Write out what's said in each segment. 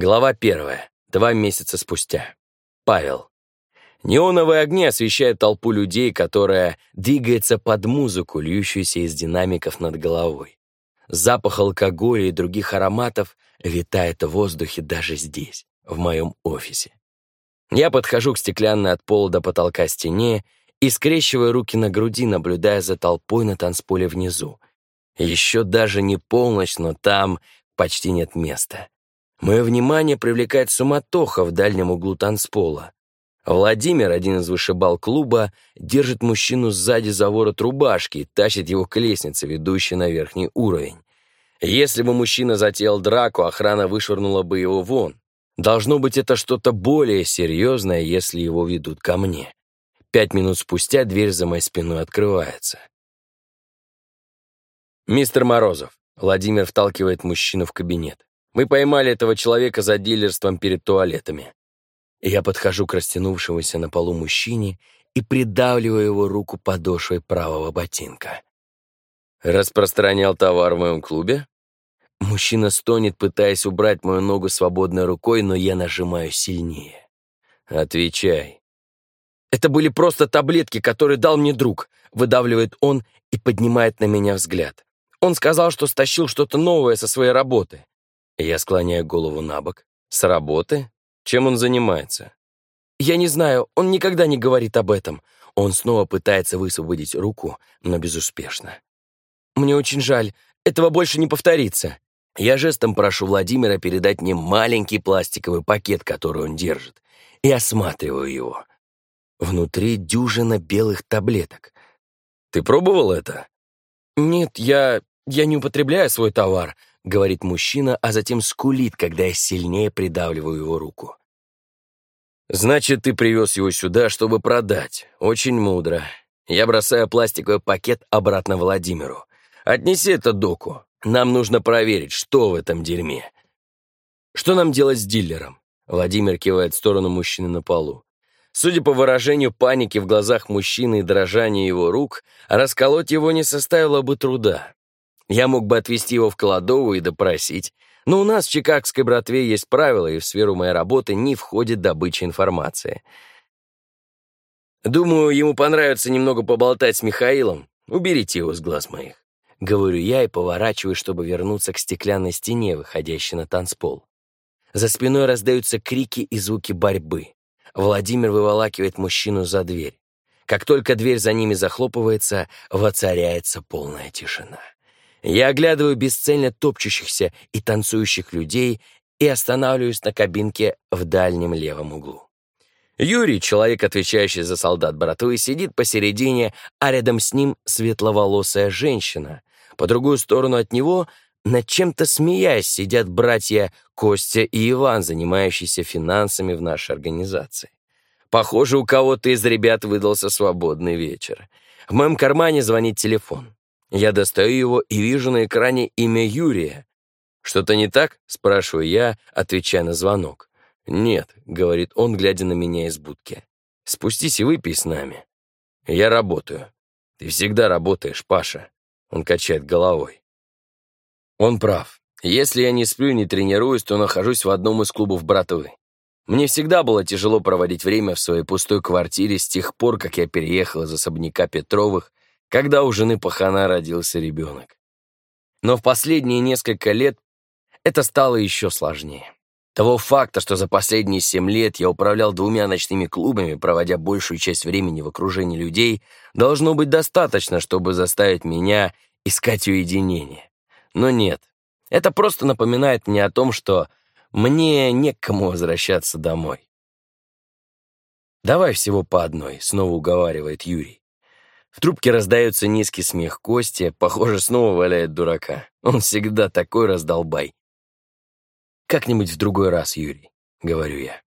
Глава первая. Два месяца спустя. Павел. Неоновые огни освещают толпу людей, которая двигается под музыку, льющуюся из динамиков над головой. Запах алкоголя и других ароматов витает в воздухе даже здесь, в моем офисе. Я подхожу к стеклянной от пола до потолка стене и скрещиваю руки на груди, наблюдая за толпой на танцполе внизу. Еще даже не полночь, но там почти нет места. Мое внимание привлекает суматоха в дальнем углу танцпола. Владимир, один из вышибал клуба, держит мужчину сзади за ворот рубашки и тащит его к лестнице, ведущей на верхний уровень. Если бы мужчина затеял драку, охрана вышвырнула бы его вон. Должно быть, это что-то более серьезное, если его ведут ко мне. Пять минут спустя дверь за моей спиной открывается. «Мистер Морозов», — Владимир вталкивает мужчину в кабинет. Мы поймали этого человека за дилерством перед туалетами. Я подхожу к растянувшемуся на полу мужчине и придавливаю его руку подошвой правого ботинка. «Распространял товар в моем клубе?» Мужчина стонет, пытаясь убрать мою ногу свободной рукой, но я нажимаю сильнее. «Отвечай». «Это были просто таблетки, которые дал мне друг», — выдавливает он и поднимает на меня взгляд. Он сказал, что стащил что-то новое со своей работы. Я склоняю голову на бок. С работы? Чем он занимается? Я не знаю, он никогда не говорит об этом. Он снова пытается высвободить руку, но безуспешно. Мне очень жаль, этого больше не повторится. Я жестом прошу Владимира передать мне маленький пластиковый пакет, который он держит, и осматриваю его. Внутри дюжина белых таблеток. Ты пробовал это? Нет, я... я не употребляю свой товар, — говорит мужчина, а затем скулит, когда я сильнее придавливаю его руку. «Значит, ты привез его сюда, чтобы продать. Очень мудро. Я бросаю пластиковый пакет обратно Владимиру. Отнеси это доку. Нам нужно проверить, что в этом дерьме. Что нам делать с дилером?» Владимир кивает в сторону мужчины на полу. Судя по выражению паники в глазах мужчины и дрожанию его рук, расколоть его не составило бы труда. Я мог бы отвезти его в кладовую и допросить, но у нас в чикагской братве есть правила, и в сферу моей работы не входит добыча информации. Думаю, ему понравится немного поболтать с Михаилом. Уберите его с глаз моих. Говорю я и поворачиваю, чтобы вернуться к стеклянной стене, выходящей на танцпол. За спиной раздаются крики и звуки борьбы. Владимир выволакивает мужчину за дверь. Как только дверь за ними захлопывается, воцаряется полная тишина. Я оглядываю бесцельно топчущихся и танцующих людей и останавливаюсь на кабинке в дальнем левом углу. Юрий, человек, отвечающий за солдат братвы, сидит посередине, а рядом с ним светловолосая женщина. По другую сторону от него, над чем-то смеясь, сидят братья Костя и Иван, занимающиеся финансами в нашей организации. Похоже, у кого-то из ребят выдался свободный вечер. В моем кармане звонит телефон. Я достаю его и вижу на экране имя Юрия. «Что-то не так?» — спрашиваю я, отвечая на звонок. «Нет», — говорит он, глядя на меня из будки. «Спустись и выпей с нами». «Я работаю». «Ты всегда работаешь, Паша», — он качает головой. Он прав. Если я не сплю, не тренируюсь, то нахожусь в одном из клубов братвы. Мне всегда было тяжело проводить время в своей пустой квартире с тех пор, как я переехал из особняка Петровых когда у жены пахана родился ребенок. Но в последние несколько лет это стало еще сложнее. Того факта, что за последние семь лет я управлял двумя ночными клубами, проводя большую часть времени в окружении людей, должно быть достаточно, чтобы заставить меня искать уединение. Но нет, это просто напоминает мне о том, что мне не к кому возвращаться домой. «Давай всего по одной», — снова уговаривает Юрий. В трубке раздается низкий смех Кости, похоже, снова валяет дурака. Он всегда такой раздолбай. «Как-нибудь в другой раз, Юрий», — говорю я.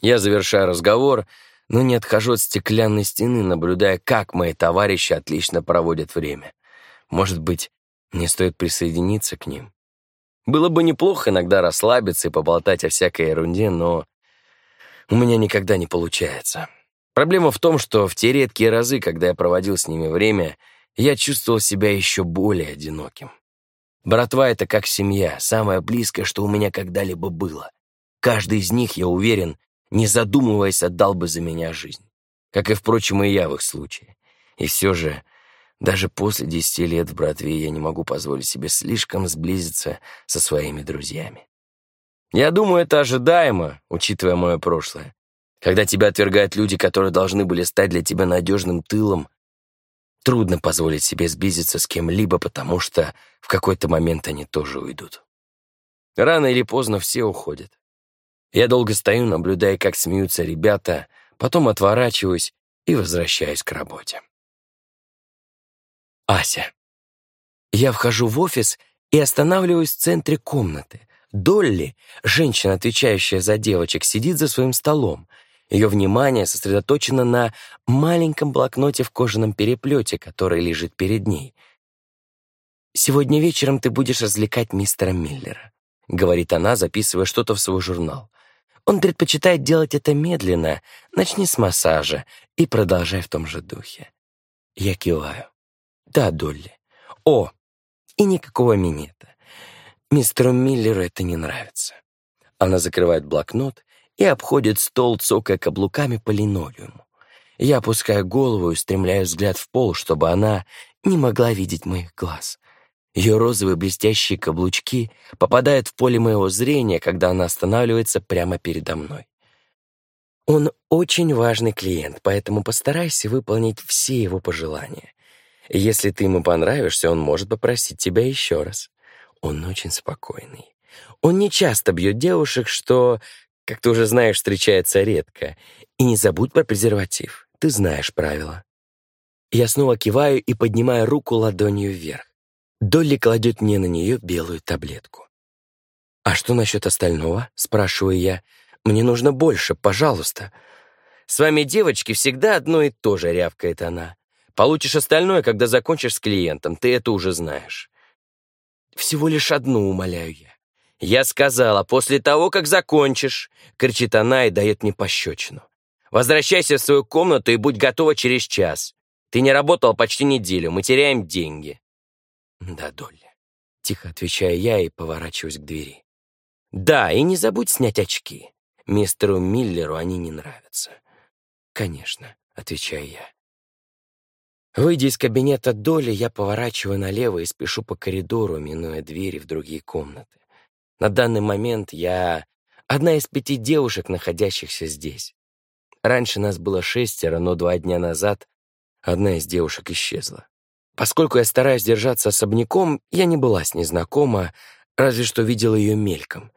Я завершаю разговор, но не отхожу от стеклянной стены, наблюдая, как мои товарищи отлично проводят время. Может быть, мне стоит присоединиться к ним? Было бы неплохо иногда расслабиться и поболтать о всякой ерунде, но у меня никогда не получается. Проблема в том, что в те редкие разы, когда я проводил с ними время, я чувствовал себя еще более одиноким. Братва — это как семья, самое близкое, что у меня когда-либо было. Каждый из них, я уверен, не задумываясь, отдал бы за меня жизнь. Как и, впрочем, и я в их случае. И все же, даже после десяти лет в братве я не могу позволить себе слишком сблизиться со своими друзьями. Я думаю, это ожидаемо, учитывая мое прошлое. Когда тебя отвергают люди, которые должны были стать для тебя надежным тылом, трудно позволить себе сблизиться с кем-либо, потому что в какой-то момент они тоже уйдут. Рано или поздно все уходят. Я долго стою, наблюдая, как смеются ребята, потом отворачиваюсь и возвращаюсь к работе. Ася. Я вхожу в офис и останавливаюсь в центре комнаты. Долли, женщина, отвечающая за девочек, сидит за своим столом. Ее внимание сосредоточено на маленьком блокноте в кожаном переплете, который лежит перед ней. «Сегодня вечером ты будешь развлекать мистера Миллера», — говорит она, записывая что-то в свой журнал. «Он предпочитает делать это медленно. Начни с массажа и продолжай в том же духе». Я киваю. «Да, Долли. О, и никакого минета. Мистеру Миллеру это не нравится». Она закрывает блокнот и обходит стол, цокая каблуками по линолеуму. Я опускаю голову и устремляю взгляд в пол, чтобы она не могла видеть моих глаз. Ее розовые блестящие каблучки попадают в поле моего зрения, когда она останавливается прямо передо мной. Он очень важный клиент, поэтому постарайся выполнить все его пожелания. Если ты ему понравишься, он может попросить тебя еще раз. Он очень спокойный. Он не часто бьет девушек, что как ты уже знаешь, встречается редко. И не забудь про презерватив. Ты знаешь правила. Я снова киваю и поднимаю руку ладонью вверх. Долли кладет мне на нее белую таблетку. «А что насчет остального?» — спрашиваю я. «Мне нужно больше, пожалуйста». «С вами, девочки, всегда одно и то же», — рявкает она. «Получишь остальное, когда закончишь с клиентом, ты это уже знаешь». «Всего лишь одну, умоляю я. «Я сказала, после того, как закончишь!» — кричит она и дает мне пощечину. «Возвращайся в свою комнату и будь готова через час. Ты не работала почти неделю, мы теряем деньги». «Да, Долли», — тихо отвечаю я и поворачиваюсь к двери. «Да, и не забудь снять очки. Мистеру Миллеру они не нравятся». «Конечно», — отвечаю я. Выйдя из кабинета Долли, я поворачиваю налево и спешу по коридору, минуя двери в другие комнаты. На данный момент я одна из пяти девушек, находящихся здесь. Раньше нас было шестеро, но два дня назад одна из девушек исчезла. Поскольку я стараюсь держаться особняком, я не была с ней знакома, разве что видела ее мельком.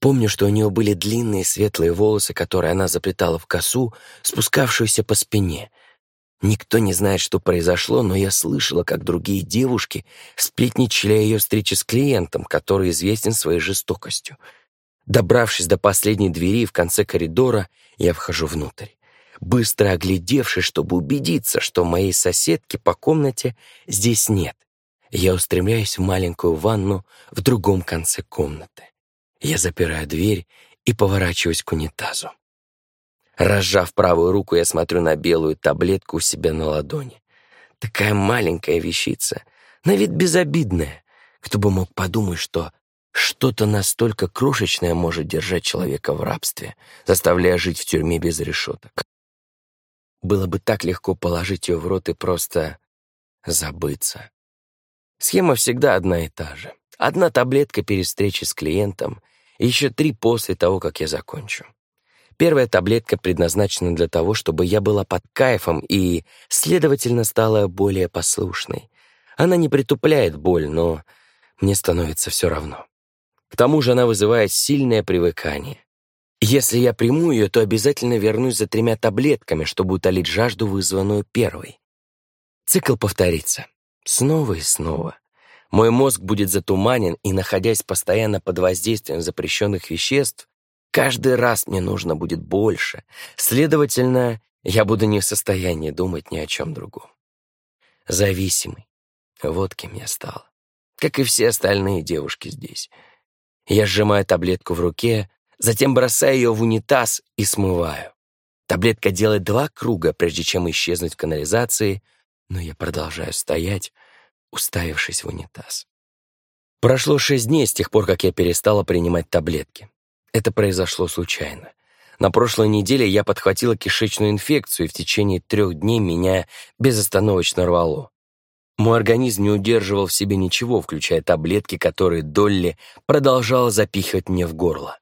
Помню, что у нее были длинные светлые волосы, которые она заплетала в косу, спускавшуюся по спине — Никто не знает, что произошло, но я слышала, как другие девушки сплетничали о ее встрече с клиентом, который известен своей жестокостью. Добравшись до последней двери в конце коридора, я вхожу внутрь. Быстро оглядевшись, чтобы убедиться, что моей соседки по комнате здесь нет, я устремляюсь в маленькую ванну в другом конце комнаты. Я запираю дверь и поворачиваюсь к унитазу. Разжав правую руку, я смотрю на белую таблетку у себя на ладони. Такая маленькая вещица, на вид безобидная. Кто бы мог подумать, что что-то настолько крошечное может держать человека в рабстве, заставляя жить в тюрьме без решеток. Было бы так легко положить ее в рот и просто забыться. Схема всегда одна и та же. Одна таблетка перед встречей с клиентом, еще три после того, как я закончу. Первая таблетка предназначена для того, чтобы я была под кайфом и, следовательно, стала более послушной. Она не притупляет боль, но мне становится все равно. К тому же она вызывает сильное привыкание. Если я приму ее, то обязательно вернусь за тремя таблетками, чтобы утолить жажду, вызванную первой. Цикл повторится. Снова и снова. Мой мозг будет затуманен, и, находясь постоянно под воздействием запрещенных веществ, Каждый раз мне нужно будет больше. Следовательно, я буду не в состоянии думать ни о чем другом. Зависимый. Вот кем я стала. Как и все остальные девушки здесь. Я сжимаю таблетку в руке, затем бросаю ее в унитаз и смываю. Таблетка делает два круга, прежде чем исчезнуть в канализации, но я продолжаю стоять, уставившись в унитаз. Прошло шесть дней с тех пор, как я перестала принимать таблетки. Это произошло случайно. На прошлой неделе я подхватила кишечную инфекцию, и в течение трех дней меня безостановочно рвало. Мой организм не удерживал в себе ничего, включая таблетки, которые Долли продолжала запихивать мне в горло.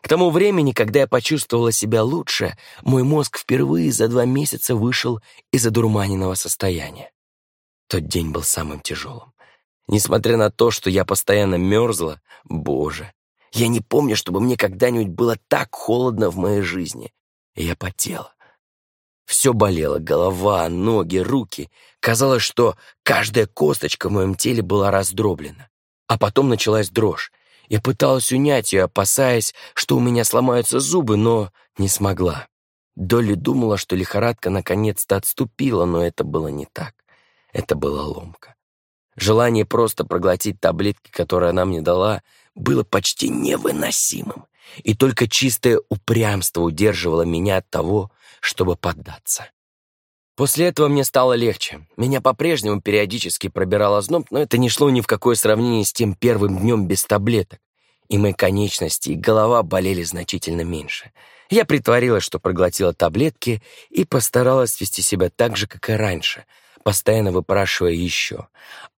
К тому времени, когда я почувствовала себя лучше, мой мозг впервые за два месяца вышел из одурманенного состояния. Тот день был самым тяжелым. Несмотря на то, что я постоянно мерзла, боже, я не помню, чтобы мне когда-нибудь было так холодно в моей жизни. И я потела. Все болело, голова, ноги, руки. Казалось, что каждая косточка в моем теле была раздроблена. А потом началась дрожь. Я пыталась унять ее, опасаясь, что у меня сломаются зубы, но не смогла. Долли думала, что лихорадка наконец-то отступила, но это было не так. Это была ломка. Желание просто проглотить таблетки, которые она мне дала, было почти невыносимым, и только чистое упрямство удерживало меня от того, чтобы поддаться. После этого мне стало легче. Меня по-прежнему периодически пробирал озноб, но это не шло ни в какое сравнение с тем первым днем без таблеток. И мои конечности и голова болели значительно меньше. Я притворилась, что проглотила таблетки и постаралась вести себя так же, как и раньше, постоянно выпрашивая еще,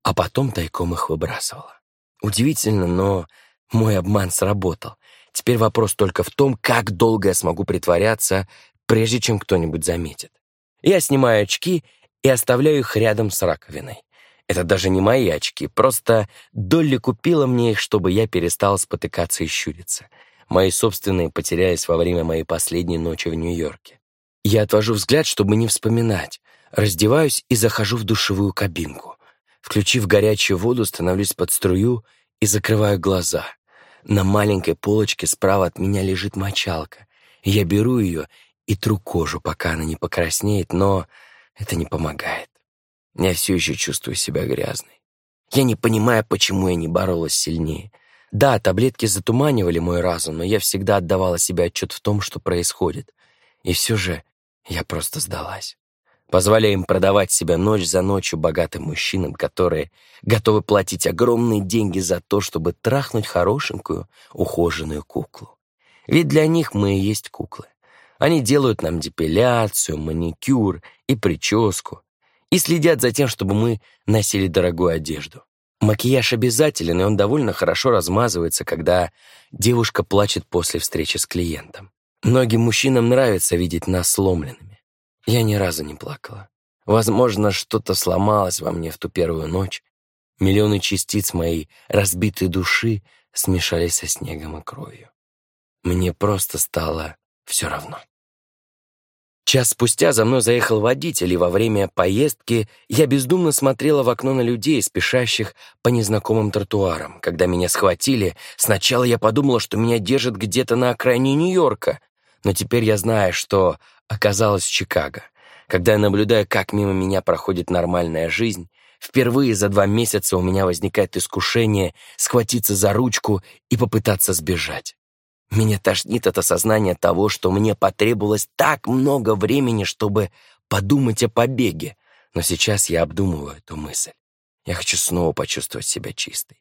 а потом тайком их выбрасывала. Удивительно, но мой обман сработал. Теперь вопрос только в том, как долго я смогу притворяться, прежде чем кто-нибудь заметит. Я снимаю очки и оставляю их рядом с раковиной. Это даже не мои очки, просто Долли купила мне их, чтобы я перестал спотыкаться и щуриться. Мои собственные потерялись во время моей последней ночи в Нью-Йорке. Я отвожу взгляд, чтобы не вспоминать. Раздеваюсь и захожу в душевую кабинку. Включив горячую воду, становлюсь под струю и закрываю глаза. На маленькой полочке справа от меня лежит мочалка. Я беру ее и тру кожу, пока она не покраснеет, но это не помогает. Я все еще чувствую себя грязной. Я не понимаю, почему я не боролась сильнее. Да, таблетки затуманивали мой разум, но я всегда отдавала себе отчет в том, что происходит. И все же я просто сдалась. Позволяя им продавать себя ночь за ночью богатым мужчинам, которые готовы платить огромные деньги за то, чтобы трахнуть хорошенькую, ухоженную куклу. Ведь для них мы и есть куклы. Они делают нам депиляцию, маникюр и прическу и следят за тем, чтобы мы носили дорогую одежду. Макияж обязателен, и он довольно хорошо размазывается, когда девушка плачет после встречи с клиентом. Многим мужчинам нравится видеть нас сломленными. Я ни разу не плакала. Возможно, что-то сломалось во мне в ту первую ночь. Миллионы частиц моей разбитой души смешались со снегом и кровью. Мне просто стало все равно. Час спустя за мной заехал водитель, и во время поездки я бездумно смотрела в окно на людей, спешащих по незнакомым тротуарам. Когда меня схватили, сначала я подумала, что меня держат где-то на окраине Нью-Йорка, но теперь я знаю, что оказалась Чикаго. Когда я наблюдаю, как мимо меня проходит нормальная жизнь, впервые за два месяца у меня возникает искушение схватиться за ручку и попытаться сбежать. Меня тошнит от осознания того, что мне потребовалось так много времени, чтобы подумать о побеге. Но сейчас я обдумываю эту мысль. Я хочу снова почувствовать себя чистой.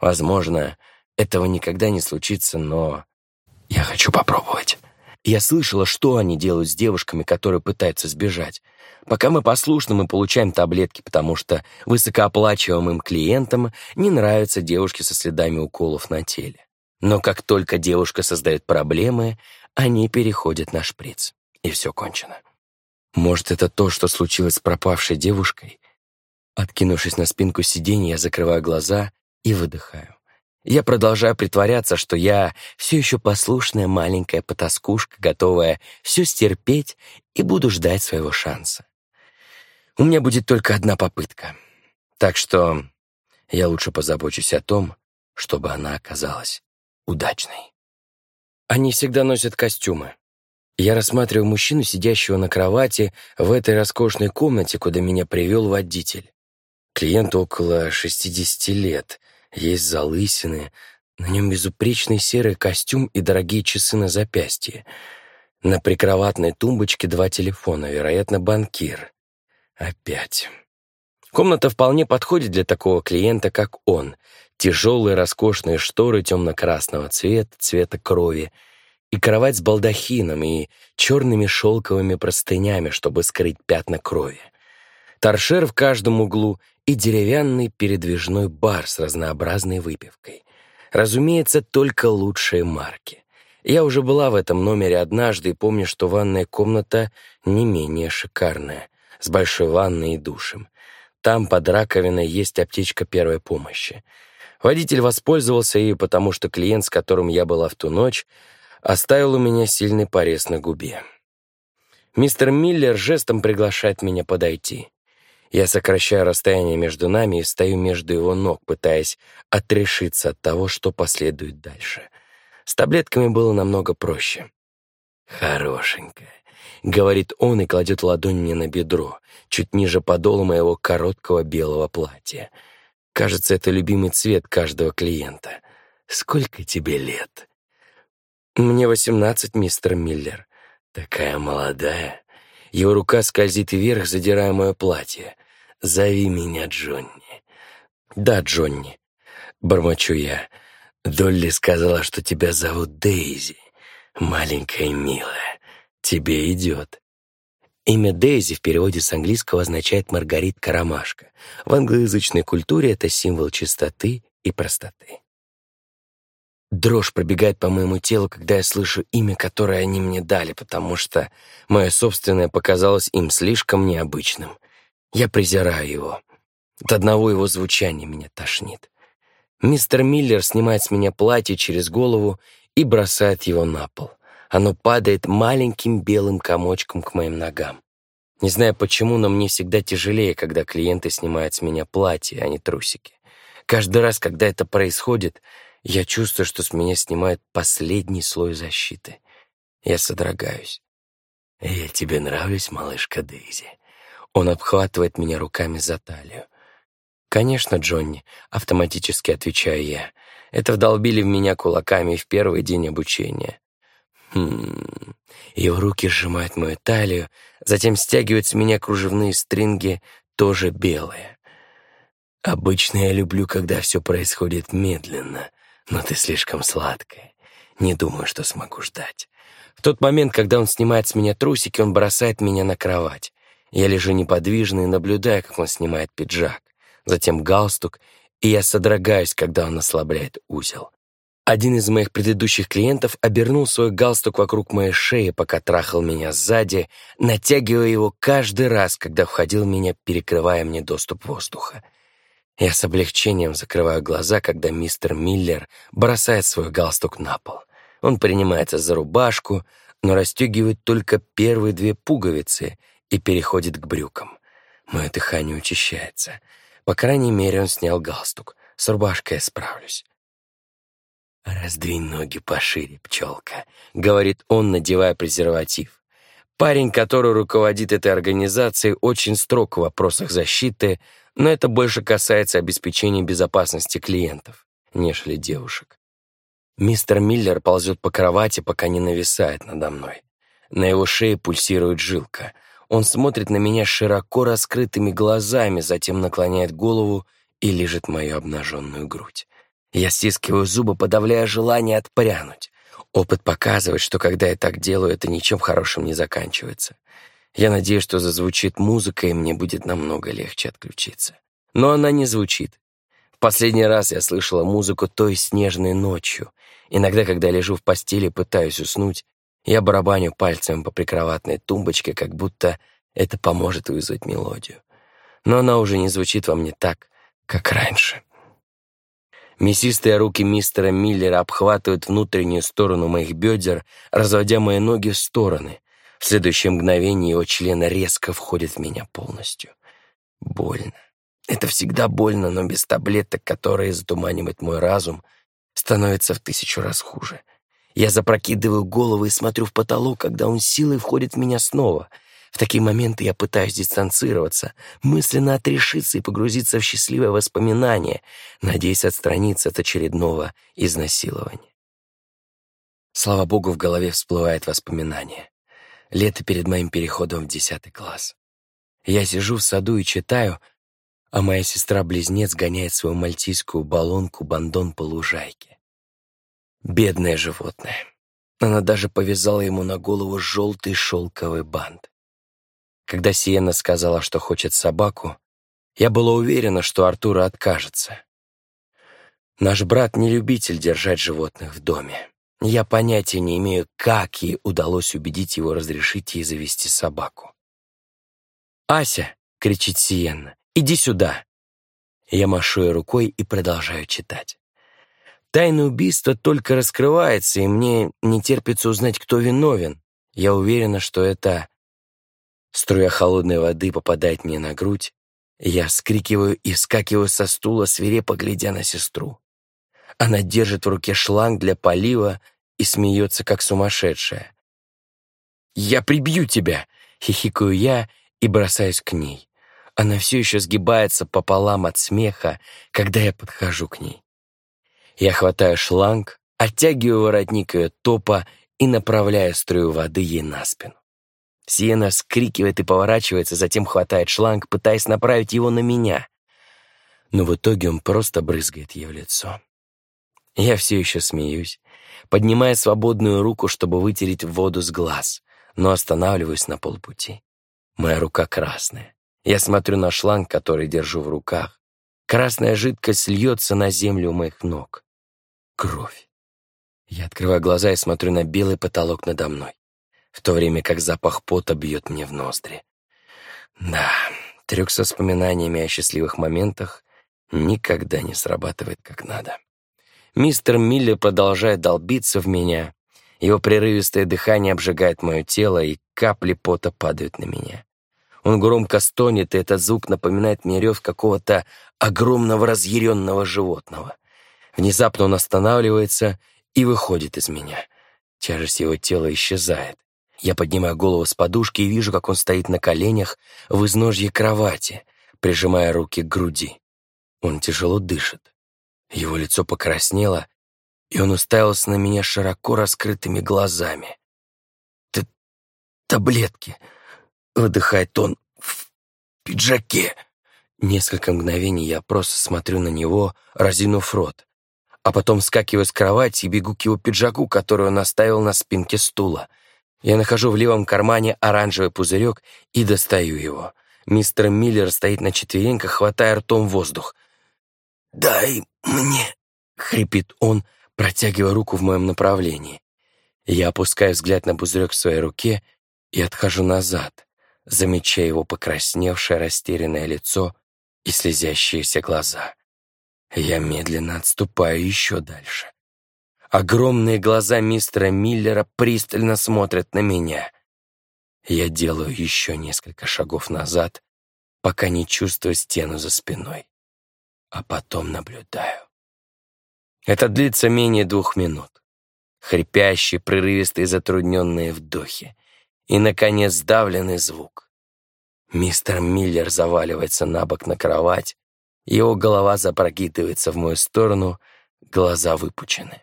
Возможно, этого никогда не случится, но я хочу попробовать. Я слышала, что они делают с девушками, которые пытаются сбежать. Пока мы послушны, мы получаем таблетки, потому что высокооплачиваемым клиентам не нравятся девушки со следами уколов на теле. Но как только девушка создает проблемы, они переходят на шприц, и все кончено. Может, это то, что случилось с пропавшей девушкой? Откинувшись на спинку сиденья, я закрываю глаза и выдыхаю. Я продолжаю притворяться, что я все еще послушная маленькая потаскушка, готовая все стерпеть и буду ждать своего шанса. У меня будет только одна попытка. Так что я лучше позабочусь о том, чтобы она оказалась удачной. Они всегда носят костюмы. Я рассматриваю мужчину, сидящего на кровати в этой роскошной комнате, куда меня привел водитель. Клиент около 60 лет, есть залысины, на нем безупречный серый костюм и дорогие часы на запястье. На прикроватной тумбочке два телефона, вероятно, банкир. Опять. Комната вполне подходит для такого клиента, как он. Тяжелые роскошные шторы темно-красного цвета, цвета крови, и кровать с балдахином и черными шелковыми простынями, чтобы скрыть пятна крови. Торшер в каждом углу и деревянный передвижной бар с разнообразной выпивкой. Разумеется, только лучшие марки. Я уже была в этом номере однажды и помню, что ванная комната не менее шикарная, с большой ванной и душем. Там под раковиной есть аптечка первой помощи. Водитель воспользовался ею, потому что клиент, с которым я была в ту ночь, оставил у меня сильный порез на губе. Мистер Миллер жестом приглашает меня подойти. Я сокращаю расстояние между нами и стою между его ног, пытаясь отрешиться от того, что последует дальше. С таблетками было намного проще. «Хорошенькая», — говорит он и кладет ладонь мне на бедро, чуть ниже подола моего короткого белого платья. Кажется, это любимый цвет каждого клиента. «Сколько тебе лет?» «Мне восемнадцать, мистер Миллер». «Такая молодая». Его рука скользит вверх, задирая мое платье. Зови меня Джонни». «Да, Джонни», — бормочу я. «Долли сказала, что тебя зовут Дейзи. Маленькая и милая. Тебе идет». Имя Дейзи в переводе с английского означает «маргаритка ромашка». В англоязычной культуре это символ чистоты и простоты. Дрожь пробегает по моему телу, когда я слышу имя, которое они мне дали, потому что мое собственное показалось им слишком необычным. Я презираю его. От одного его звучания меня тошнит. Мистер Миллер снимает с меня платье через голову и бросает его на пол. Оно падает маленьким белым комочком к моим ногам. Не знаю почему, но мне всегда тяжелее, когда клиенты снимают с меня платье, а не трусики. Каждый раз, когда это происходит, я чувствую, что с меня снимают последний слой защиты. Я содрогаюсь. «Я тебе нравлюсь, малышка Дейзи?» Он обхватывает меня руками за талию. «Конечно, Джонни», — автоматически отвечаю я. «Это вдолбили в меня кулаками в первый день обучения». Хм. Его руки сжимают мою талию, затем стягивают с меня кружевные стринги, тоже белые. Обычно я люблю, когда все происходит медленно, но ты слишком сладкая. Не думаю, что смогу ждать. В тот момент, когда он снимает с меня трусики, он бросает меня на кровать. Я лежу неподвижно и наблюдаю, как он снимает пиджак, затем галстук, и я содрогаюсь, когда он ослабляет узел. Один из моих предыдущих клиентов обернул свой галстук вокруг моей шеи, пока трахал меня сзади, натягивая его каждый раз, когда входил в меня, перекрывая мне доступ воздуха. Я с облегчением закрываю глаза, когда мистер Миллер бросает свой галстук на пол. Он принимается за рубашку, но расстегивает только первые две пуговицы — и переходит к брюкам. Мое дыхание учащается. По крайней мере, он снял галстук. С рубашкой я справлюсь. «Раздвинь ноги пошире, пчелка», — говорит он, надевая презерватив. Парень, который руководит этой организацией, очень строг в вопросах защиты, но это больше касается обеспечения безопасности клиентов, нежели девушек. Мистер Миллер ползет по кровати, пока не нависает надо мной. На его шее пульсирует жилка. Он смотрит на меня широко раскрытыми глазами, затем наклоняет голову и лежит мою обнаженную грудь. Я стискиваю зубы, подавляя желание отпрянуть. Опыт показывает, что когда я так делаю, это ничем хорошим не заканчивается. Я надеюсь, что зазвучит музыка, и мне будет намного легче отключиться. Но она не звучит. Последний раз я слышала музыку той снежной ночью. Иногда, когда лежу в постели, пытаюсь уснуть, я барабаню пальцем по прикроватной тумбочке, как будто это поможет вызвать мелодию. Но она уже не звучит во мне так, как раньше. Мясистые руки мистера Миллера обхватывают внутреннюю сторону моих бедер, разводя мои ноги в стороны. В следующее мгновение его член резко входит в меня полностью. Больно. Это всегда больно, но без таблеток, которые затуманивают мой разум, становится в тысячу раз хуже — я запрокидываю голову и смотрю в потолок, когда он силой входит в меня снова. В такие моменты я пытаюсь дистанцироваться, мысленно отрешиться и погрузиться в счастливое воспоминание, надеясь отстраниться от очередного изнасилования. Слава богу, в голове всплывает воспоминание. Лето перед моим переходом в десятый класс. Я сижу в саду и читаю, а моя сестра-близнец гоняет свою мальтийскую баллонку бандон по лужайке. Бедное животное. Она даже повязала ему на голову желтый шелковый бант. Когда Сиена сказала, что хочет собаку, я была уверена, что Артура откажется. Наш брат не любитель держать животных в доме. Я понятия не имею, как ей удалось убедить его разрешить ей завести собаку. «Ася!» — кричит Сиенна. «Иди сюда!» Я машу ей рукой и продолжаю читать. Тайна убийства только раскрывается, и мне не терпится узнать, кто виновен. Я уверена, что это... Струя холодной воды попадает мне на грудь. Я вскрикиваю и вскакиваю со стула, свирепо глядя на сестру. Она держит в руке шланг для полива и смеется, как сумасшедшая. «Я прибью тебя!» — хихикаю я и бросаюсь к ней. Она все еще сгибается пополам от смеха, когда я подхожу к ней. Я хватаю шланг, оттягиваю воротник ее топа и направляю струю воды ей на спину. Сиена скрикивает и поворачивается, затем хватает шланг, пытаясь направить его на меня. Но в итоге он просто брызгает ей в лицо. Я все еще смеюсь, поднимая свободную руку, чтобы вытереть воду с глаз, но останавливаюсь на полпути. Моя рука красная. Я смотрю на шланг, который держу в руках. Красная жидкость льется на землю у моих ног. Кровь. Я открываю глаза и смотрю на белый потолок надо мной, в то время как запах пота бьет мне в ноздри. Да, трюк со воспоминаниями о счастливых моментах никогда не срабатывает как надо. Мистер Миллер продолжает долбиться в меня. Его прерывистое дыхание обжигает мое тело, и капли пота падают на меня. Он громко стонет, и этот звук напоминает мне рев какого-то огромного разъяренного животного. Внезапно он останавливается и выходит из меня. Тяжесть его тела исчезает. Я поднимаю голову с подушки и вижу, как он стоит на коленях в изножье кровати, прижимая руки к груди. Он тяжело дышит. Его лицо покраснело, и он уставился на меня широко раскрытыми глазами. «Ты... таблетки!» — выдыхает он в пиджаке. Несколько мгновений я просто смотрю на него, разинув рот а потом вскакиваю с кровати и бегу к его пиджаку, который он оставил на спинке стула. Я нахожу в левом кармане оранжевый пузырек и достаю его. Мистер Миллер стоит на четвереньках, хватая ртом воздух. «Дай мне!» — хрипит он, протягивая руку в моем направлении. Я опускаю взгляд на пузырек в своей руке и отхожу назад, замечая его покрасневшее растерянное лицо и слезящиеся глаза. Я медленно отступаю еще дальше. Огромные глаза мистера Миллера пристально смотрят на меня. Я делаю еще несколько шагов назад, пока не чувствую стену за спиной. А потом наблюдаю. Это длится менее двух минут. Хрипящие, прерывистые, затрудненные вдохи. И, наконец, сдавленный звук. Мистер Миллер заваливается на бок на кровать, его голова запрокидывается в мою сторону, глаза выпучены.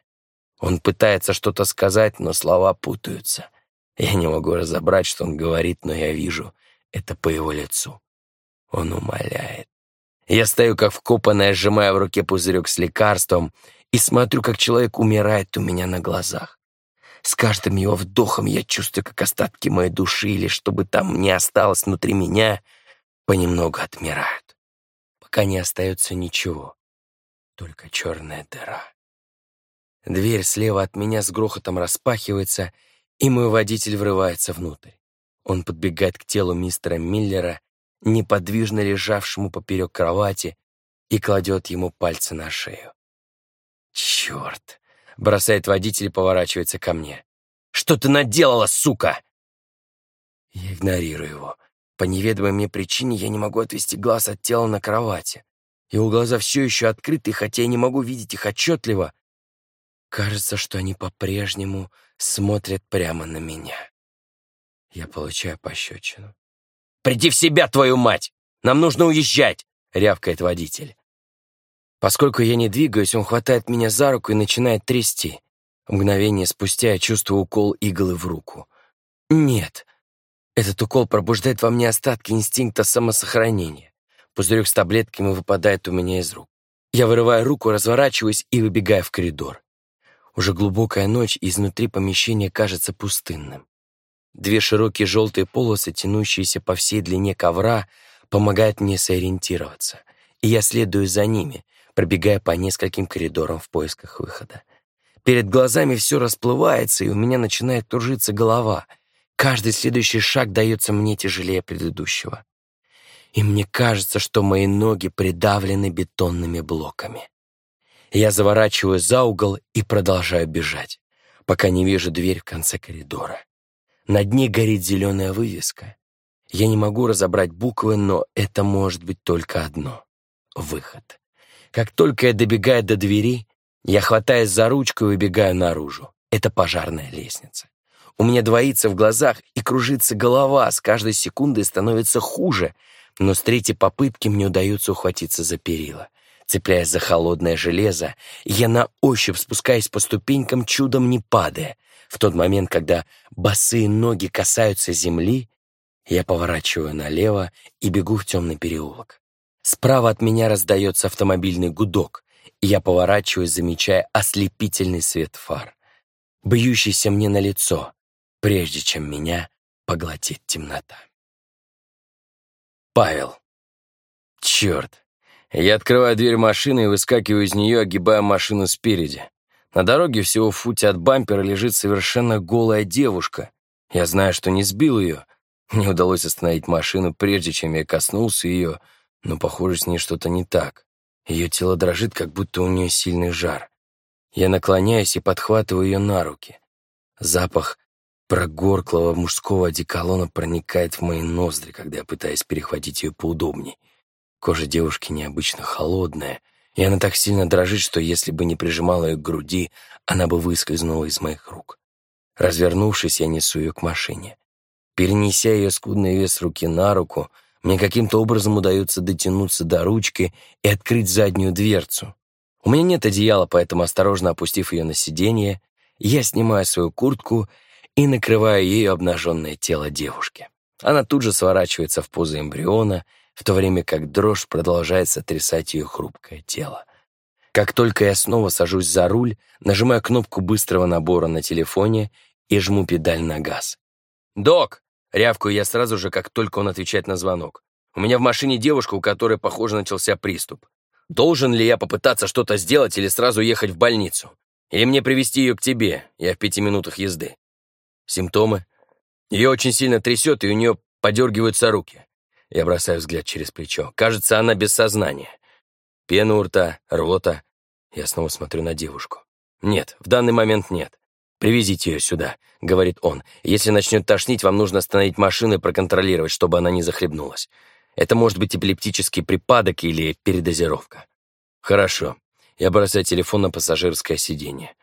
Он пытается что-то сказать, но слова путаются. Я не могу разобрать, что он говорит, но я вижу это по его лицу. Он умоляет. Я стою как вкопанная, сжимая в руке пузырек с лекарством и смотрю, как человек умирает у меня на глазах. С каждым его вдохом я чувствую, как остатки моей души или что бы там ни осталось внутри меня, понемногу отмирают пока не остается ничего, только черная дыра. Дверь слева от меня с грохотом распахивается, и мой водитель врывается внутрь. Он подбегает к телу мистера Миллера, неподвижно лежавшему поперек кровати, и кладет ему пальцы на шею. «Черт!» — бросает водитель и поворачивается ко мне. «Что ты наделала, сука?» Я игнорирую его. По неведомой мне причине я не могу отвести глаз от тела на кровати. Его глаза все еще открыты, хотя я не могу видеть их отчетливо. Кажется, что они по-прежнему смотрят прямо на меня. Я получаю пощечину. «Приди в себя, твою мать! Нам нужно уезжать!» — рявкает водитель. Поскольку я не двигаюсь, он хватает меня за руку и начинает трясти. Мгновение спустя я чувствую укол иглы в руку. «Нет!» Этот укол пробуждает во мне остатки инстинкта самосохранения. Пузырек с таблетками выпадает у меня из рук. Я вырываю руку, разворачиваюсь и выбегаю в коридор. Уже глубокая ночь, и изнутри помещение кажется пустынным. Две широкие желтые полосы, тянущиеся по всей длине ковра, помогают мне сориентироваться, и я следую за ними, пробегая по нескольким коридорам в поисках выхода. Перед глазами все расплывается, и у меня начинает кружиться голова. Каждый следующий шаг дается мне тяжелее предыдущего. И мне кажется, что мои ноги придавлены бетонными блоками. Я заворачиваю за угол и продолжаю бежать, пока не вижу дверь в конце коридора. На дне горит зеленая вывеска. Я не могу разобрать буквы, но это может быть только одно — выход. Как только я добегаю до двери, я хватаюсь за ручку выбегаю наружу. Это пожарная лестница. У меня двоится в глазах и кружится голова, с каждой секундой становится хуже, но с третьей попытки мне удается ухватиться за перила. Цепляясь за холодное железо, я на ощупь спускаюсь по ступенькам, чудом не падая. В тот момент, когда босые ноги касаются земли, я поворачиваю налево и бегу в темный переулок. Справа от меня раздается автомобильный гудок, и я поворачиваюсь, замечая ослепительный свет фар, бьющийся мне на лицо, прежде чем меня поглотит темнота. Павел. Черт. Я открываю дверь машины и выскакиваю из нее, огибая машину спереди. На дороге всего в футе от бампера лежит совершенно голая девушка. Я знаю, что не сбил ее. Мне удалось остановить машину, прежде чем я коснулся ее, но, похоже, с ней что-то не так. Ее тело дрожит, как будто у нее сильный жар. Я наклоняюсь и подхватываю ее на руки. Запах прогорклого мужского одеколона проникает в мои ноздри, когда я пытаюсь перехватить ее поудобней. Кожа девушки необычно холодная, и она так сильно дрожит, что если бы не прижимала ее к груди, она бы выскользнула из моих рук. Развернувшись, я несу ее к машине. Перенеся ее скудный вес руки на руку, мне каким-то образом удается дотянуться до ручки и открыть заднюю дверцу. У меня нет одеяла, поэтому, осторожно опустив ее на сиденье, я снимаю свою куртку и накрываю ею обнаженное тело девушки. Она тут же сворачивается в позу эмбриона — в то время как дрожь продолжает сотрясать ее хрупкое тело. Как только я снова сажусь за руль, нажимаю кнопку быстрого набора на телефоне и жму педаль на газ. «Док!» — рявкаю я сразу же, как только он отвечает на звонок. «У меня в машине девушка, у которой, похоже, начался приступ. Должен ли я попытаться что-то сделать или сразу ехать в больницу? Или мне привести ее к тебе? Я в пяти минутах езды». Симптомы? Ее очень сильно трясет, и у нее подергиваются руки. Я бросаю взгляд через плечо. Кажется, она без сознания. Пена у рта, рвота. Я снова смотрю на девушку. Нет, в данный момент нет. «Привезите ее сюда», — говорит он. «Если начнет тошнить, вам нужно остановить машину и проконтролировать, чтобы она не захлебнулась. Это может быть эпилептический припадок или передозировка». «Хорошо». Я бросаю телефон на пассажирское сиденье.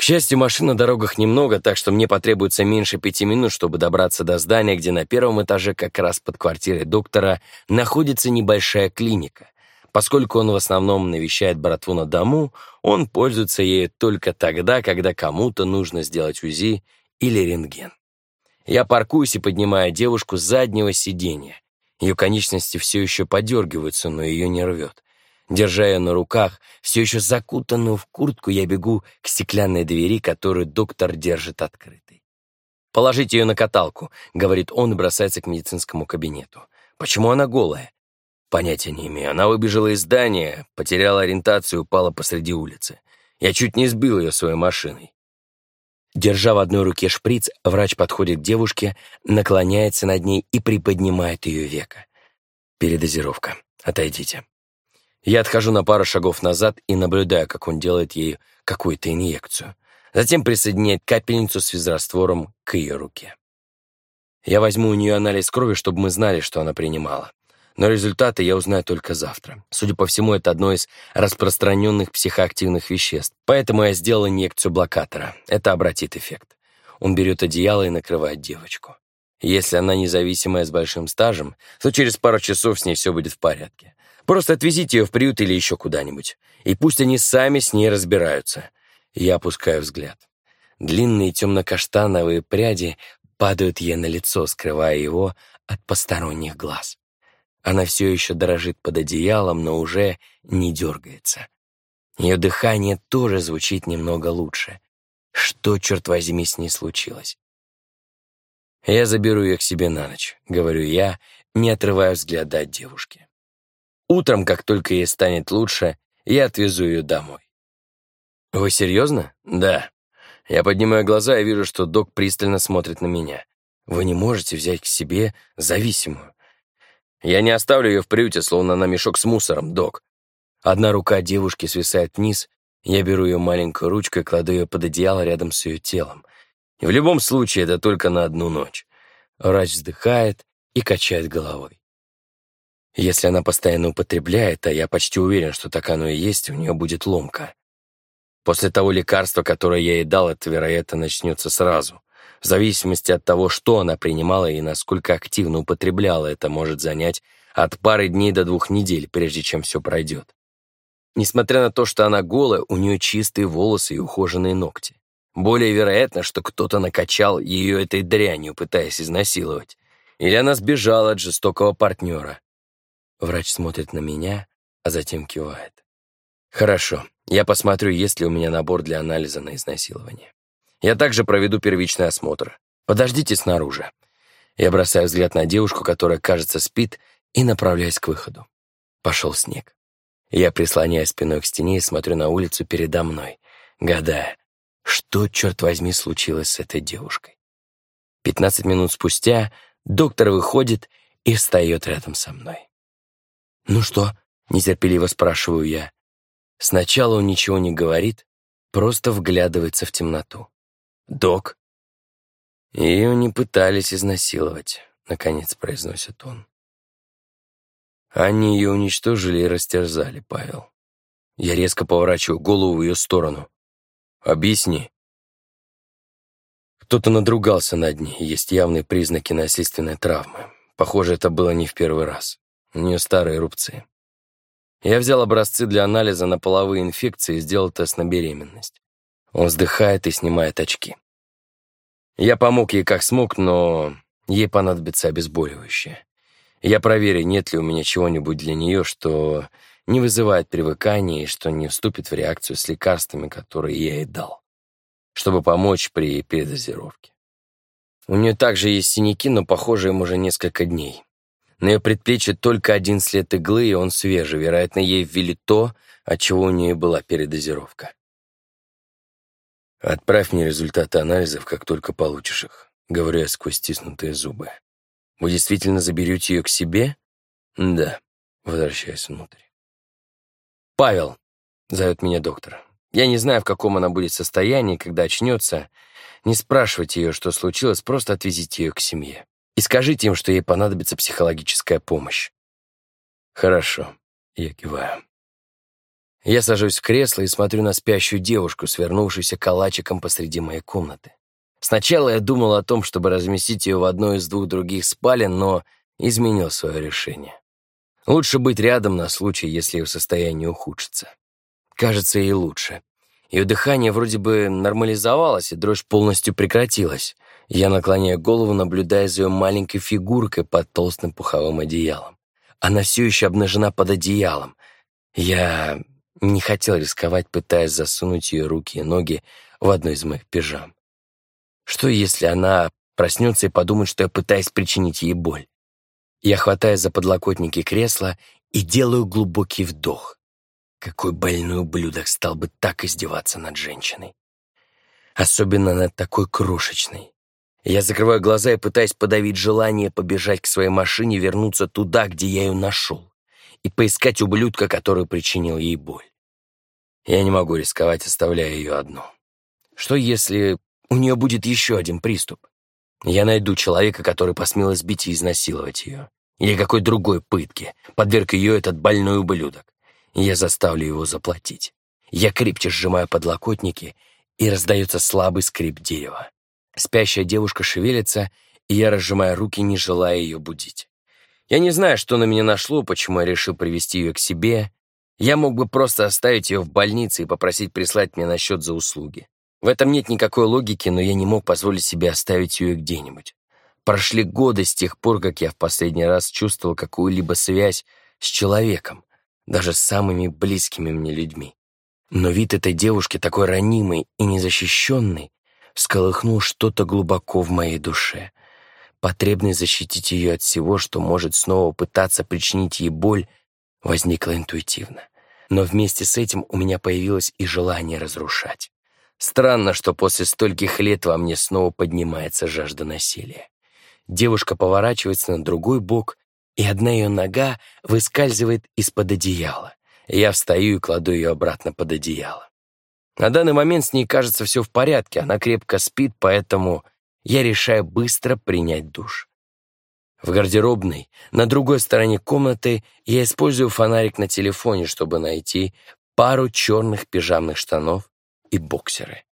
К счастью, машин на дорогах немного, так что мне потребуется меньше пяти минут, чтобы добраться до здания, где на первом этаже, как раз под квартирой доктора, находится небольшая клиника. Поскольку он в основном навещает братву на дому, он пользуется ею только тогда, когда кому-то нужно сделать УЗИ или рентген. Я паркуюсь и поднимаю девушку с заднего сиденья. Ее конечности все еще подергиваются, но ее не рвет. Держа ее на руках, все еще закутанную в куртку, я бегу к стеклянной двери, которую доктор держит открытой. «Положите ее на каталку», — говорит он и бросается к медицинскому кабинету. «Почему она голая?» «Понятия не имею. Она выбежала из здания, потеряла ориентацию упала посреди улицы. Я чуть не сбил ее своей машиной». Держа в одной руке шприц, врач подходит к девушке, наклоняется над ней и приподнимает ее века. «Передозировка. Отойдите». Я отхожу на пару шагов назад и наблюдаю, как он делает ей какую-то инъекцию. Затем присоединяет капельницу с физраствором к ее руке. Я возьму у нее анализ крови, чтобы мы знали, что она принимала. Но результаты я узнаю только завтра. Судя по всему, это одно из распространенных психоактивных веществ. Поэтому я сделал инъекцию блокатора. Это обратит эффект. Он берет одеяло и накрывает девочку. Если она независимая с большим стажем, то через пару часов с ней все будет в порядке. Просто отвезите ее в приют или еще куда-нибудь. И пусть они сами с ней разбираются. Я опускаю взгляд. Длинные темно-каштановые пряди падают ей на лицо, скрывая его от посторонних глаз. Она все еще дрожит под одеялом, но уже не дергается. Ее дыхание тоже звучит немного лучше. Что, черт возьми, с ней случилось? «Я заберу ее к себе на ночь», — говорю я, не отрывая взгляда от девушки. Утром, как только ей станет лучше, я отвезу ее домой. «Вы серьезно?» «Да». Я поднимаю глаза и вижу, что док пристально смотрит на меня. «Вы не можете взять к себе зависимую». «Я не оставлю ее в приюте, словно на мешок с мусором, док». Одна рука девушки свисает вниз, я беру ее маленькую ручку и кладу ее под одеяло рядом с ее телом. И в любом случае это только на одну ночь. Врач вздыхает и качает головой. Если она постоянно употребляет, а я почти уверен, что так оно и есть, у нее будет ломка. После того лекарства, которое я ей дал, это, вероятно, начнется сразу. В зависимости от того, что она принимала и насколько активно употребляла, это может занять от пары дней до двух недель, прежде чем все пройдет. Несмотря на то, что она голая, у нее чистые волосы и ухоженные ногти. Более вероятно, что кто-то накачал ее этой дрянью, пытаясь изнасиловать. Или она сбежала от жестокого партнера. Врач смотрит на меня, а затем кивает. Хорошо, я посмотрю, есть ли у меня набор для анализа на изнасилование. Я также проведу первичный осмотр. Подождите снаружи. Я бросаю взгляд на девушку, которая, кажется, спит, и направляюсь к выходу. Пошел снег. Я прислоняюсь спиной к стене и смотрю на улицу передо мной, гадая, что, черт возьми, случилось с этой девушкой. Пятнадцать минут спустя доктор выходит и встает рядом со мной. «Ну что?» — нетерпеливо спрашиваю я. Сначала он ничего не говорит, просто вглядывается в темноту. «Док?» «Ее не пытались изнасиловать», — наконец произносит он. Они ее уничтожили и растерзали, Павел. Я резко поворачиваю голову в ее сторону. «Объясни». Кто-то надругался над ней, есть явные признаки насильственной травмы. Похоже, это было не в первый раз. У нее старые рубцы. Я взял образцы для анализа на половые инфекции и сделал тест на беременность. Он вздыхает и снимает очки. Я помог ей как смог, но ей понадобится обезболивающее. Я проверю, нет ли у меня чего-нибудь для нее, что не вызывает привыкания и что не вступит в реакцию с лекарствами, которые я ей дал, чтобы помочь при передозировке. У нее также есть синяки, но, похоже, им уже несколько дней. На ее предплечье только один след иглы, и он свежий. Вероятно, ей ввели то, от чего у нее была передозировка. «Отправь мне результаты анализов, как только получишь их», — говорю я сквозь стиснутые зубы. «Вы действительно заберете ее к себе?» «Да», — возвращаясь внутрь. «Павел», — зовет меня доктор. «Я не знаю, в каком она будет состоянии, когда очнется. Не спрашивайте ее, что случилось, просто отвезите ее к семье и скажите им, что ей понадобится психологическая помощь». «Хорошо», — я киваю. Я сажусь в кресло и смотрю на спящую девушку, свернувшуюся калачиком посреди моей комнаты. Сначала я думал о том, чтобы разместить ее в одной из двух других спален, но изменил свое решение. Лучше быть рядом на случай, если ее состояние ухудшится. Кажется, ей лучше. Ее дыхание вроде бы нормализовалось, и дрожь полностью прекратилась. Я наклоняю голову, наблюдая за ее маленькой фигуркой под толстым пуховым одеялом. Она все еще обнажена под одеялом. Я не хотел рисковать, пытаясь засунуть ее руки и ноги в одну из моих пижам. Что, если она проснется и подумает, что я пытаюсь причинить ей боль? Я хватаю за подлокотники кресла и делаю глубокий вдох. Какой больной ублюдок стал бы так издеваться над женщиной? Особенно над такой крошечной. Я закрываю глаза и пытаюсь подавить желание побежать к своей машине, вернуться туда, где я ее нашел, и поискать ублюдка, который причинил ей боль. Я не могу рисковать, оставляя ее одну. Что если у нее будет еще один приступ? Я найду человека, который посмел избить и изнасиловать ее. Или какой другой пытке, подверг ее этот больной ублюдок. Я заставлю его заплатить. Я крепче сжимаю подлокотники, и раздается слабый скрип дерева. Спящая девушка шевелится, и я разжимаю руки, не желая ее будить. Я не знаю, что на меня нашло, почему я решил привести ее к себе. Я мог бы просто оставить ее в больнице и попросить прислать мне на счет за услуги. В этом нет никакой логики, но я не мог позволить себе оставить ее где-нибудь. Прошли годы с тех пор, как я в последний раз чувствовал какую-либо связь с человеком, даже с самыми близкими мне людьми. Но вид этой девушки, такой ранимой и незащищенной, всколыхнул что-то глубоко в моей душе. Потребность защитить ее от всего, что может снова пытаться причинить ей боль, возникла интуитивно. Но вместе с этим у меня появилось и желание разрушать. Странно, что после стольких лет во мне снова поднимается жажда насилия. Девушка поворачивается на другой бок, и одна ее нога выскальзывает из-под одеяла. Я встаю и кладу ее обратно под одеяло. На данный момент с ней кажется все в порядке, она крепко спит, поэтому я решаю быстро принять душ. В гардеробной, на другой стороне комнаты, я использую фонарик на телефоне, чтобы найти пару черных пижамных штанов и боксеры.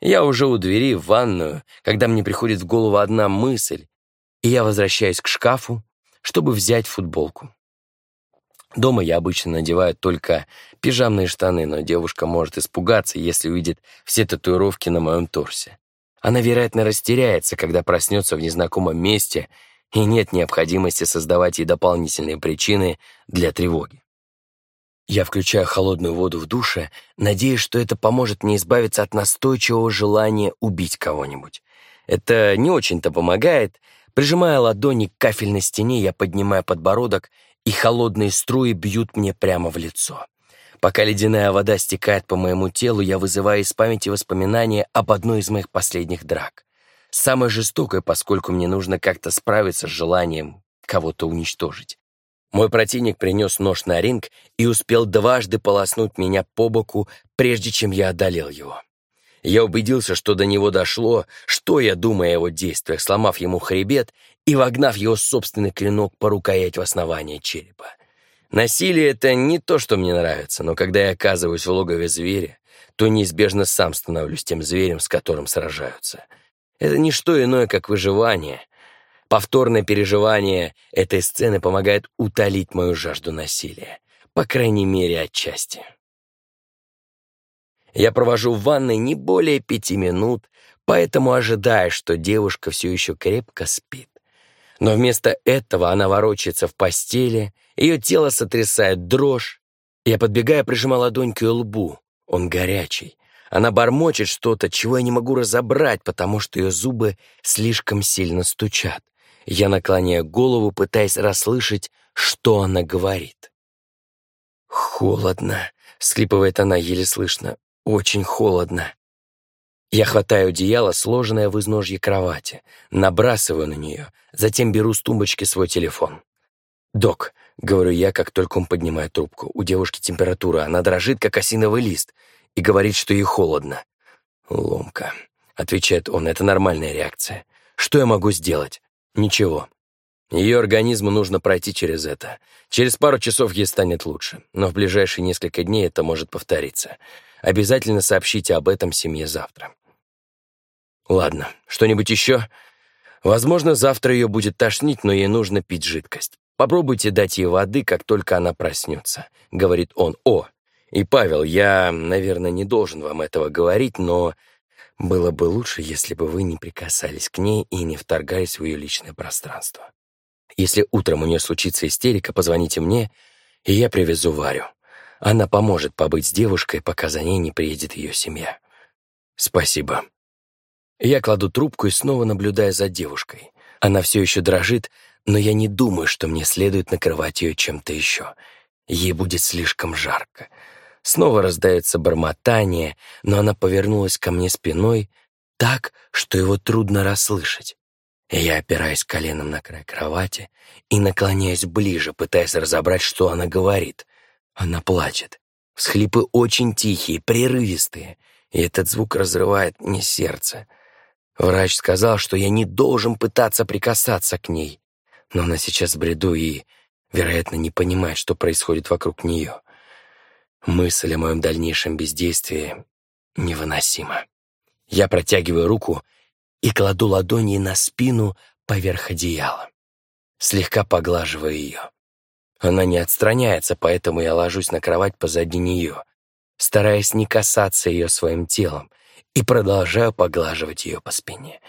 Я уже у двери в ванную, когда мне приходит в голову одна мысль, и я возвращаюсь к шкафу, чтобы взять футболку. Дома я обычно надеваю только пижамные штаны, но девушка может испугаться, если увидит все татуировки на моем торсе. Она, вероятно, растеряется, когда проснется в незнакомом месте, и нет необходимости создавать ей дополнительные причины для тревоги. Я включаю холодную воду в душе, надеясь, что это поможет мне избавиться от настойчивого желания убить кого-нибудь. Это не очень-то помогает. Прижимая ладони к кафельной стене, я поднимаю подбородок и холодные струи бьют мне прямо в лицо. Пока ледяная вода стекает по моему телу, я вызываю из памяти воспоминания об одной из моих последних драк. Самой жестокой, поскольку мне нужно как-то справиться с желанием кого-то уничтожить. Мой противник принес нож на ринг и успел дважды полоснуть меня по боку, прежде чем я одолел его. Я убедился, что до него дошло, что я думаю о его действиях, сломав ему хребет и вогнав его собственный клинок по рукоять в основание черепа. Насилие — это не то, что мне нравится, но когда я оказываюсь в логове зверя, то неизбежно сам становлюсь тем зверем, с которым сражаются. Это не что иное, как выживание. Повторное переживание этой сцены помогает утолить мою жажду насилия, по крайней мере, отчасти. Я провожу в ванной не более пяти минут, поэтому ожидаю, что девушка все еще крепко спит. Но вместо этого она ворочается в постели, ее тело сотрясает дрожь. Я подбегаю, прижимаю ладонь к ее лбу. Он горячий. Она бормочет что-то, чего я не могу разобрать, потому что ее зубы слишком сильно стучат. Я наклоняю голову, пытаясь расслышать, что она говорит. «Холодно», — склипывает она еле слышно. Очень холодно. Я хватаю одеяло, сложенное в изножье кровати, набрасываю на нее, затем беру с тумбочки свой телефон. «Док», — говорю я, как только он поднимает трубку, «у девушки температура, она дрожит, как осиновый лист, и говорит, что ей холодно». «Ломка», — отвечает он, — «это нормальная реакция. Что я могу сделать?» «Ничего. Ее организму нужно пройти через это. Через пару часов ей станет лучше, но в ближайшие несколько дней это может повториться. Обязательно сообщите об этом семье завтра. Ладно, что-нибудь еще? Возможно, завтра ее будет тошнить, но ей нужно пить жидкость. Попробуйте дать ей воды, как только она проснется. Говорит он. О, и Павел, я, наверное, не должен вам этого говорить, но было бы лучше, если бы вы не прикасались к ней и не вторгались в ее личное пространство. Если утром у нее случится истерика, позвоните мне, и я привезу Варю. Она поможет побыть с девушкой, пока за ней не приедет ее семья. Спасибо. Я кладу трубку и снова наблюдаю за девушкой. Она все еще дрожит, но я не думаю, что мне следует накрывать ее чем-то еще. Ей будет слишком жарко. Снова раздается бормотание, но она повернулась ко мне спиной так, что его трудно расслышать. Я опираюсь коленом на край кровати и наклоняюсь ближе, пытаясь разобрать, что она говорит. Она плачет. Всхлипы очень тихие, прерывистые, и этот звук разрывает мне сердце. Врач сказал, что я не должен пытаться прикасаться к ней, но она сейчас в бреду и, вероятно, не понимает, что происходит вокруг нее. Мысль о моем дальнейшем бездействии невыносима. Я протягиваю руку и кладу ладони на спину поверх одеяла, слегка поглаживая ее. Она не отстраняется, поэтому я ложусь на кровать позади нее, стараясь не касаться ее своим телом, и продолжаю поглаживать ее по спине.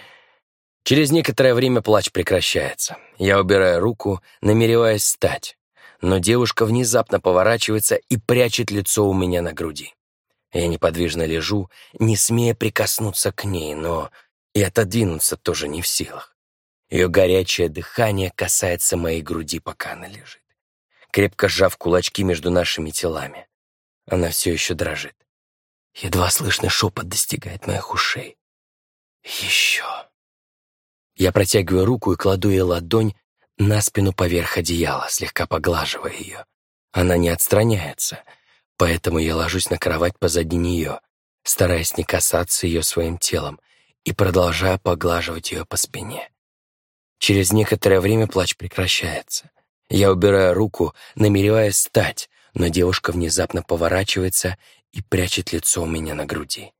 Через некоторое время плач прекращается. Я убираю руку, намереваясь встать. Но девушка внезапно поворачивается и прячет лицо у меня на груди. Я неподвижно лежу, не смея прикоснуться к ней, но и отодвинуться тоже не в силах. Ее горячее дыхание касается моей груди, пока она лежит, крепко сжав кулачки между нашими телами. Она все еще дрожит. Едва слышный шепот достигает моих ушей. «Еще». Я протягиваю руку и кладу ей ладонь на спину поверх одеяла, слегка поглаживая ее. Она не отстраняется, поэтому я ложусь на кровать позади нее, стараясь не касаться ее своим телом, и продолжаю поглаживать ее по спине. Через некоторое время плач прекращается. Я убираю руку, намереваясь встать, но девушка внезапно поворачивается и прячет лицо у меня на груди.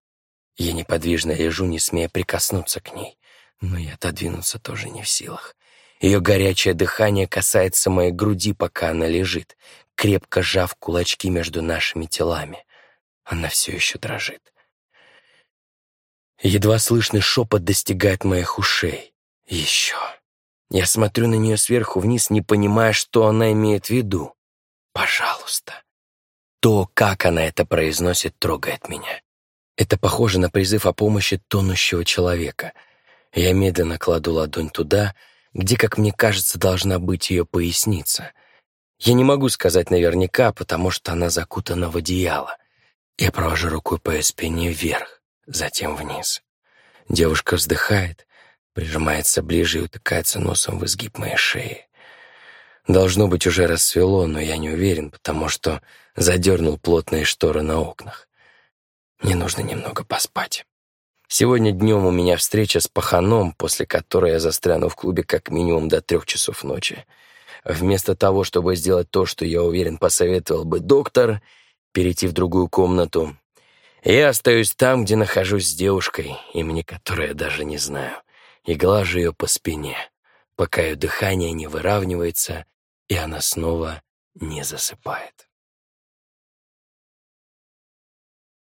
Я неподвижно лежу, не смея прикоснуться к ней, но и отодвинуться тоже не в силах. Ее горячее дыхание касается моей груди, пока она лежит, крепко сжав кулачки между нашими телами. Она все еще дрожит. Едва слышный шепот достигает моих ушей. Еще. Я смотрю на нее сверху вниз, не понимая, что она имеет в виду. «Пожалуйста». То, как она это произносит, трогает меня. Это похоже на призыв о помощи тонущего человека. Я медленно кладу ладонь туда, где, как мне кажется, должна быть ее поясница. Я не могу сказать наверняка, потому что она закутана в одеяло. Я провожу рукой по ее спине вверх, затем вниз. Девушка вздыхает, прижимается ближе и утыкается носом в изгиб моей шеи. Должно быть, уже рассвело, но я не уверен, потому что задернул плотные шторы на окнах. Мне нужно немного поспать. Сегодня днем у меня встреча с паханом, после которой я застряну в клубе как минимум до трех часов ночи. Вместо того, чтобы сделать то, что я уверен посоветовал бы доктор, перейти в другую комнату, я остаюсь там, где нахожусь с девушкой, имени которой я даже не знаю, и глажу ее по спине, пока ее дыхание не выравнивается, и она снова не засыпает.